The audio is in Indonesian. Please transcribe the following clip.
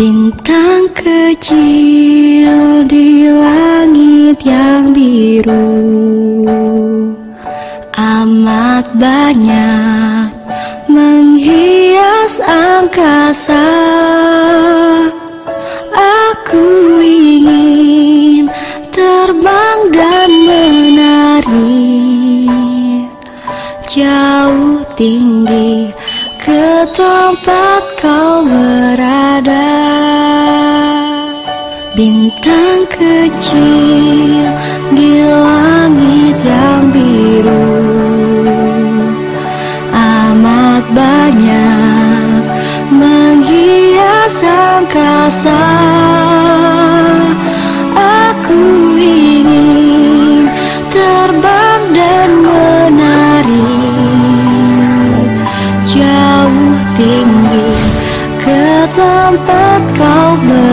Bintang kecil di langit yang biru. Amat banyak menghias angkasa. Aku ingin terbang dan menari. Jauh tinggi ke tempat kau Bintang kecil di langit yang biru. Amat banyak menghias angkasa. Aku ingin terbang dan menari. Jauh tinggi ke tempat kau berada